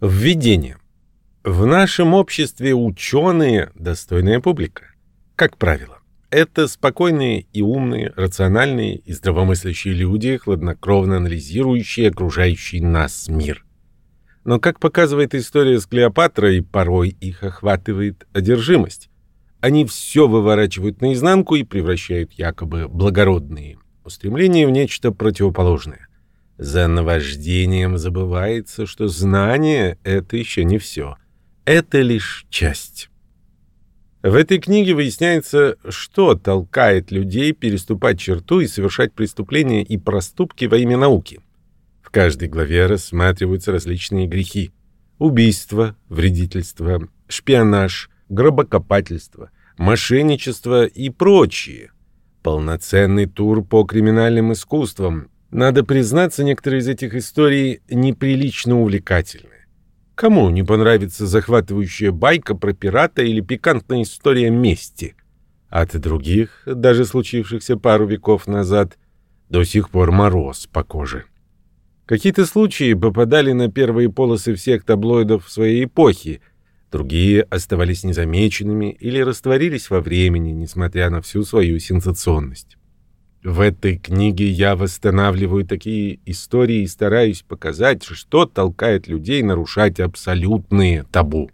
Введение. В нашем обществе ученые – достойная публика. Как правило, это спокойные и умные, рациональные и здравомыслящие люди, хладнокровно анализирующие окружающий нас мир. Но, как показывает история с Клеопатрой, порой их охватывает одержимость. Они все выворачивают наизнанку и превращают якобы благородные устремления в нечто противоположное. За наваждением забывается, что знание — это еще не все. Это лишь часть. В этой книге выясняется, что толкает людей переступать черту и совершать преступления и проступки во имя науки. В каждой главе рассматриваются различные грехи. Убийство, вредительство, шпионаж, гробокопательство, мошенничество и прочие. Полноценный тур по криминальным искусствам, надо признаться, некоторые из этих историй неприлично увлекательны. Кому не понравится захватывающая байка про пирата или пикантная история мести? От других, даже случившихся пару веков назад, до сих пор мороз по коже. Какие-то случаи попадали на первые полосы всех таблоидов своей эпохи, другие оставались незамеченными или растворились во времени, несмотря на всю свою сенсационность. В этой книге я восстанавливаю такие истории и стараюсь показать, что толкает людей нарушать абсолютные табу.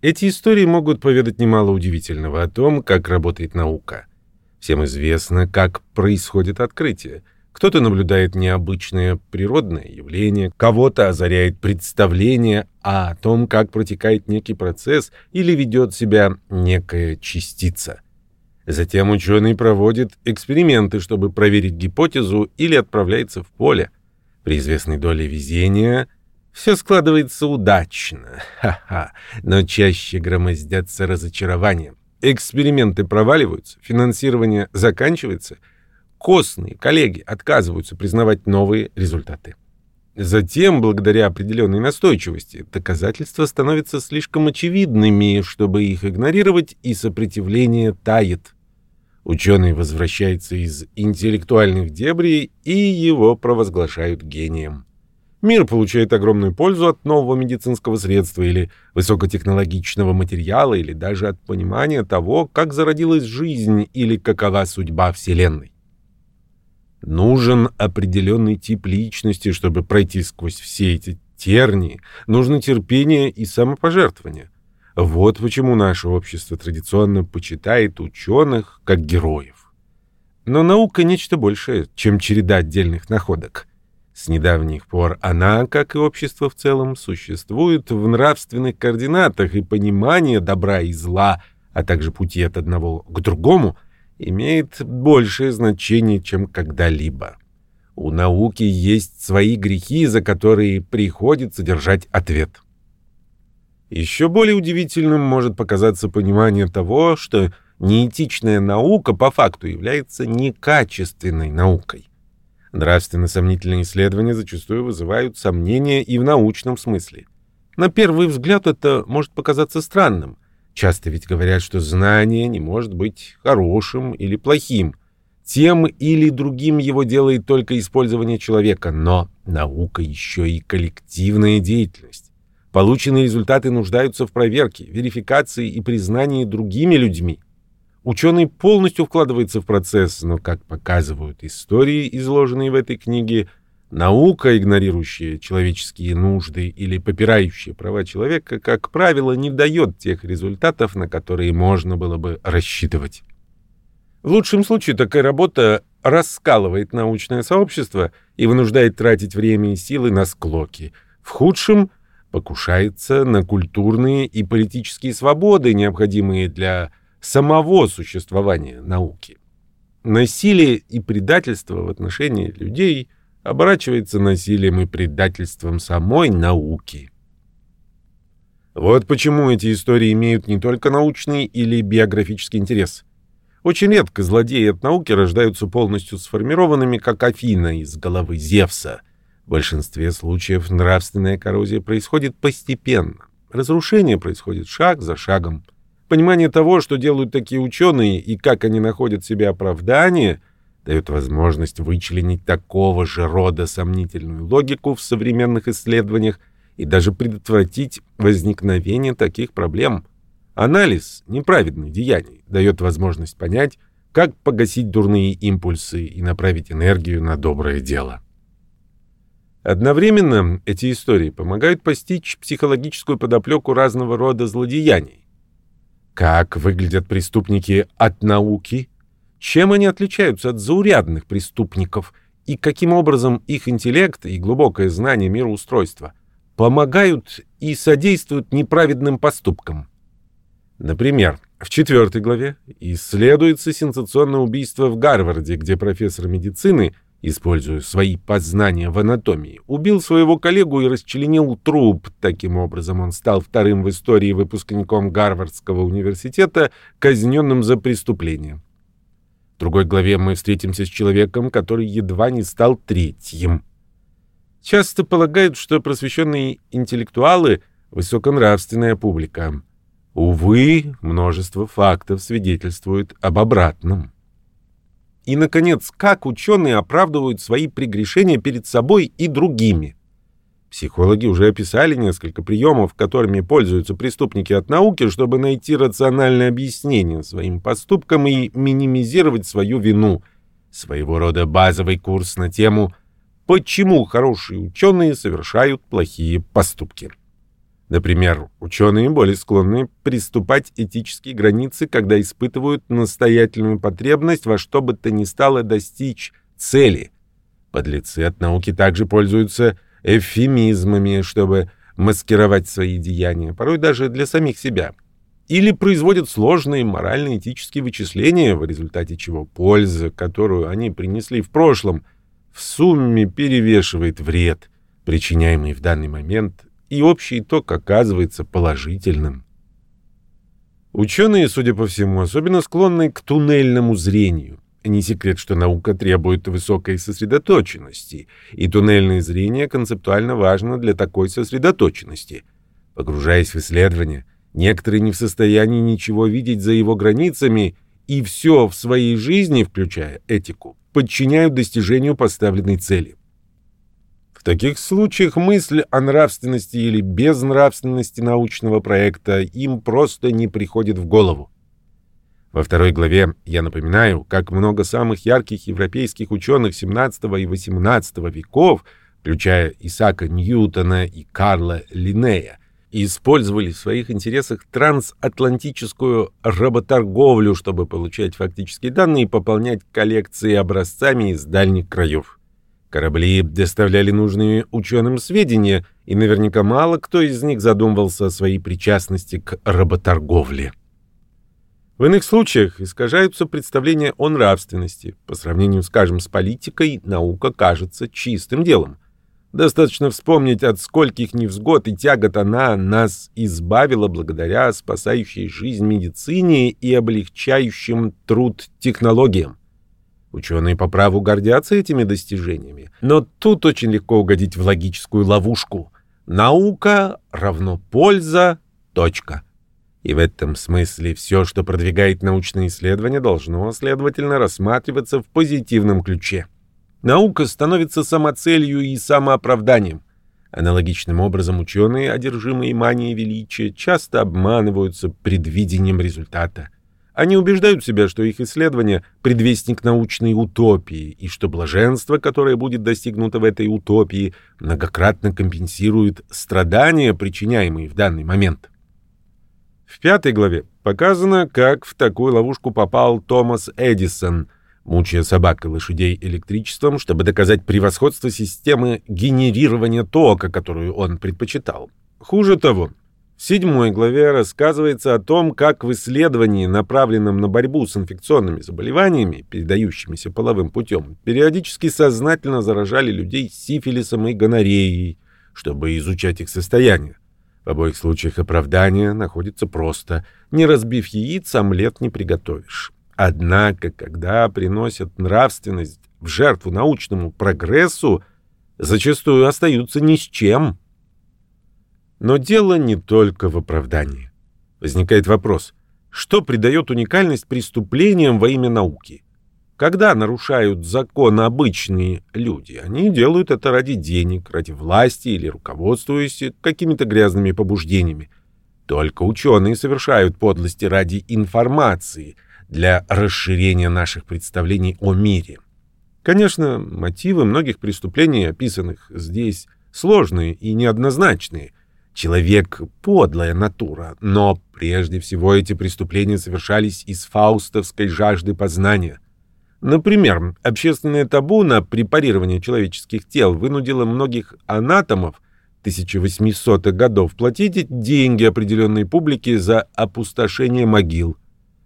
Эти истории могут поведать немало удивительного о том, как работает наука. Всем известно, как происходит открытие. Кто-то наблюдает необычное природное явление, кого-то озаряет представление о том, как протекает некий процесс или ведет себя некая частица – Затем ученый проводит эксперименты, чтобы проверить гипотезу или отправляется в поле. При известной доле везения все складывается удачно. Ха-ха. Но чаще громоздятся разочарования. Эксперименты проваливаются, финансирование заканчивается. Костные коллеги отказываются признавать новые результаты. Затем, благодаря определенной настойчивости, доказательства становятся слишком очевидными, чтобы их игнорировать, и сопротивление тает. Ученый возвращается из интеллектуальных дебрей, и его провозглашают гением. Мир получает огромную пользу от нового медицинского средства или высокотехнологичного материала, или даже от понимания того, как зародилась жизнь или какова судьба Вселенной. Нужен определенный тип личности, чтобы пройти сквозь все эти тернии. Нужно терпение и самопожертвование. Вот почему наше общество традиционно почитает ученых как героев. Но наука — нечто большее, чем череда отдельных находок. С недавних пор она, как и общество в целом, существует в нравственных координатах, и понимание добра и зла, а также пути от одного к другому, имеет большее значение, чем когда-либо. У науки есть свои грехи, за которые приходится держать ответ. Еще более удивительным может показаться понимание того, что неэтичная наука по факту является некачественной наукой. Нравственно сомнительные исследования зачастую вызывают сомнения и в научном смысле. На первый взгляд это может показаться странным. Часто ведь говорят, что знание не может быть хорошим или плохим. Тем или другим его делает только использование человека, но наука еще и коллективная деятельность. Полученные результаты нуждаются в проверке, верификации и признании другими людьми. Ученый полностью вкладывается в процесс, но, как показывают истории, изложенные в этой книге, наука, игнорирующая человеческие нужды или попирающая права человека, как правило, не дает тех результатов, на которые можно было бы рассчитывать. В лучшем случае такая работа раскалывает научное сообщество и вынуждает тратить время и силы на склоки. В худшем покушается на культурные и политические свободы, необходимые для самого существования науки. Насилие и предательство в отношении людей оборачивается насилием и предательством самой науки. Вот почему эти истории имеют не только научный или биографический интерес. Очень редко злодеи от науки рождаются полностью сформированными, как Афина из головы Зевса – в большинстве случаев нравственная коррозия происходит постепенно. Разрушение происходит шаг за шагом. Понимание того, что делают такие ученые и как они находят себе оправдание, дает возможность вычленить такого же рода сомнительную логику в современных исследованиях и даже предотвратить возникновение таких проблем. Анализ неправедных деяний дает возможность понять, как погасить дурные импульсы и направить энергию на доброе дело. Одновременно эти истории помогают постичь психологическую подоплеку разного рода злодеяний. Как выглядят преступники от науки? Чем они отличаются от заурядных преступников? И каким образом их интеллект и глубокое знание мироустройства помогают и содействуют неправедным поступкам? Например, в четвертой главе исследуется сенсационное убийство в Гарварде, где профессор медицины – используя свои познания в анатомии, убил своего коллегу и расчленил труп. Таким образом, он стал вторым в истории выпускником Гарвардского университета, казненным за преступление. В другой главе мы встретимся с человеком, который едва не стал третьим. Часто полагают, что просвещенные интеллектуалы — высоконравственная публика. Увы, множество фактов свидетельствует об обратном. И, наконец, как ученые оправдывают свои прегрешения перед собой и другими? Психологи уже описали несколько приемов, которыми пользуются преступники от науки, чтобы найти рациональное объяснение своим поступкам и минимизировать свою вину. Своего рода базовый курс на тему «Почему хорошие ученые совершают плохие поступки?». Например, ученые более склонны приступать этические границы, когда испытывают настоятельную потребность во что бы то ни стало достичь цели. Подлецы от науки также пользуются эвфемизмами, чтобы маскировать свои деяния, порой даже для самих себя. Или производят сложные морально-этические вычисления, в результате чего польза, которую они принесли в прошлом, в сумме перевешивает вред, причиняемый в данный момент и общий итог оказывается положительным. Ученые, судя по всему, особенно склонны к туннельному зрению. Не секрет, что наука требует высокой сосредоточенности, и туннельное зрение концептуально важно для такой сосредоточенности. Погружаясь в исследование, некоторые не в состоянии ничего видеть за его границами, и все в своей жизни, включая этику, подчиняют достижению поставленной цели. Таких случаях мысль о нравственности или безнравственности научного проекта им просто не приходит в голову. Во второй главе я напоминаю, как много самых ярких европейских ученых XVII и XVIII веков, включая Исаака Ньютона и Карла Линнея, использовали в своих интересах трансатлантическую работорговлю, чтобы получать фактические данные и пополнять коллекции образцами из дальних краев. Корабли доставляли нужные ученым сведения, и наверняка мало кто из них задумывался о своей причастности к работорговле. В иных случаях искажаются представления о нравственности. По сравнению, скажем, с политикой, наука кажется чистым делом. Достаточно вспомнить, от скольких невзгод и тягот она нас избавила благодаря спасающей жизнь медицине и облегчающим труд технологиям. Ученые по праву гордятся этими достижениями, но тут очень легко угодить в логическую ловушку. Наука равно польза, точка. И в этом смысле все, что продвигает научные исследования, должно, следовательно, рассматриваться в позитивном ключе. Наука становится самоцелью и самооправданием. Аналогичным образом ученые, одержимые манией величия, часто обманываются предвидением результата – они убеждают себя, что их исследование — предвестник научной утопии, и что блаженство, которое будет достигнуто в этой утопии, многократно компенсирует страдания, причиняемые в данный момент. В пятой главе показано, как в такую ловушку попал Томас Эдисон, мучая собак и лошадей электричеством, чтобы доказать превосходство системы генерирования тока, которую он предпочитал. Хуже того, в седьмой главе рассказывается о том, как в исследовании, направленном на борьбу с инфекционными заболеваниями, передающимися половым путем, периодически сознательно заражали людей сифилисом и гонореей, чтобы изучать их состояние. В обоих случаях оправдание находится просто. Не разбив яиц, омлет не приготовишь. Однако, когда приносят нравственность в жертву научному прогрессу, зачастую остаются ни с чем – но дело не только в оправдании. Возникает вопрос, что придает уникальность преступлениям во имя науки? Когда нарушают закон обычные люди, они делают это ради денег, ради власти или руководствуясь какими-то грязными побуждениями. Только ученые совершают подлости ради информации, для расширения наших представлений о мире. Конечно, мотивы многих преступлений, описанных здесь, сложные и неоднозначные. Человек — подлая натура, но прежде всего эти преступления совершались из фаустовской жажды познания — Например, общественное табу на препарирование человеческих тел вынудило многих анатомов 1800-х годов платить деньги определенной публике за опустошение могил.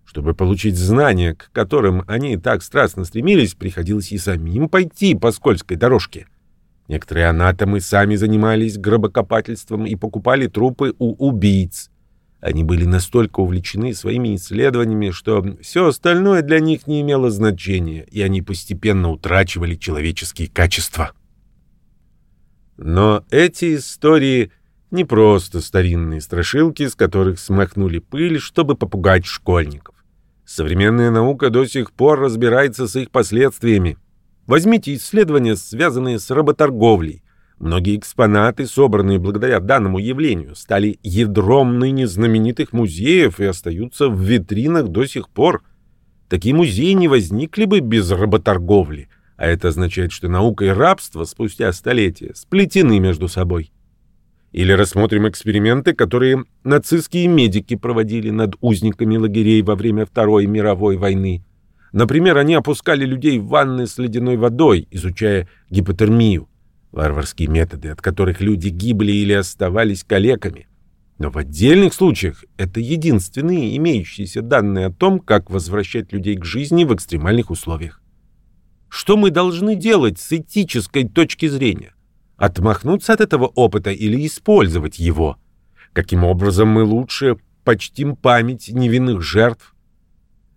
Чтобы получить знания, к которым они так страстно стремились, приходилось и самим пойти по скользкой дорожке. Некоторые анатомы сами занимались гробокопательством и покупали трупы у убийц. Они были настолько увлечены своими исследованиями, что все остальное для них не имело значения, и они постепенно утрачивали человеческие качества. Но эти истории не просто старинные страшилки, с которых смахнули пыль, чтобы попугать школьников. Современная наука до сих пор разбирается с их последствиями. Возьмите исследования, связанные с работорговлей. Многие экспонаты, собранные благодаря данному явлению, стали ядром ныне знаменитых музеев и остаются в витринах до сих пор. Такие музеи не возникли бы без работорговли, а это означает, что наука и рабство спустя столетия сплетены между собой. Или рассмотрим эксперименты, которые нацистские медики проводили над узниками лагерей во время Второй мировой войны. Например, они опускали людей в ванны с ледяной водой, изучая гипотермию. Варварские методы, от которых люди гибли или оставались калеками. Но в отдельных случаях это единственные имеющиеся данные о том, как возвращать людей к жизни в экстремальных условиях. Что мы должны делать с этической точки зрения? Отмахнуться от этого опыта или использовать его? Каким образом мы лучше почтим память невинных жертв,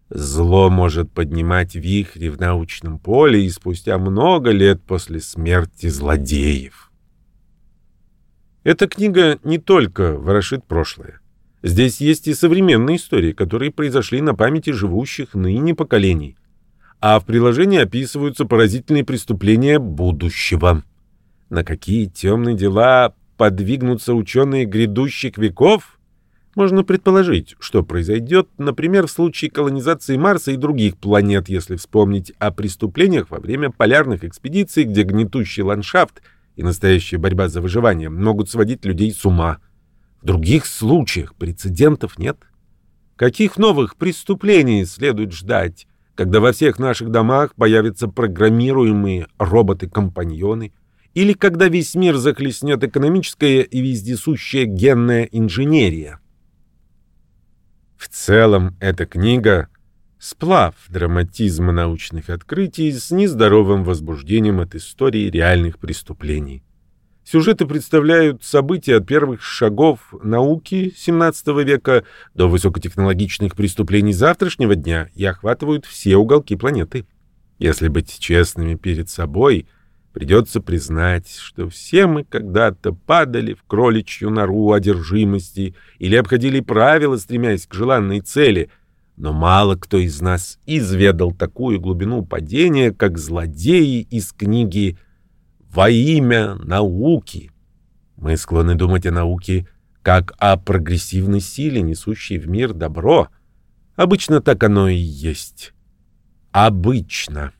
Зло может поднимать вихри в научном поле и спустя много лет после смерти злодеев. Эта книга не только ворошит прошлое. Здесь есть и современные истории, которые произошли на памяти живущих ныне поколений. А в приложении описываются поразительные преступления будущего. На какие темные дела подвигнутся ученые грядущих веков – можно предположить, что произойдет, например, в случае колонизации Марса и других планет, если вспомнить о преступлениях во время полярных экспедиций, где гнетущий ландшафт и настоящая борьба за выживание могут сводить людей с ума. В других случаях прецедентов нет. Каких новых преступлений следует ждать, когда во всех наших домах появятся программируемые роботы-компаньоны, или когда весь мир захлестнет экономическая и вездесущая генная инженерия? В целом, эта книга — сплав драматизма научных открытий с нездоровым возбуждением от истории реальных преступлений. Сюжеты представляют события от первых шагов науки XVII века до высокотехнологичных преступлений завтрашнего дня и охватывают все уголки планеты. Если быть честными перед собой, Придется признать, что все мы когда-то падали в кроличью нору одержимости или обходили правила, стремясь к желанной цели, но мало кто из нас изведал такую глубину падения, как злодеи из книги «Во имя науки». Мы склонны думать о науке как о прогрессивной силе, несущей в мир добро. Обычно так оно и есть. Обычно.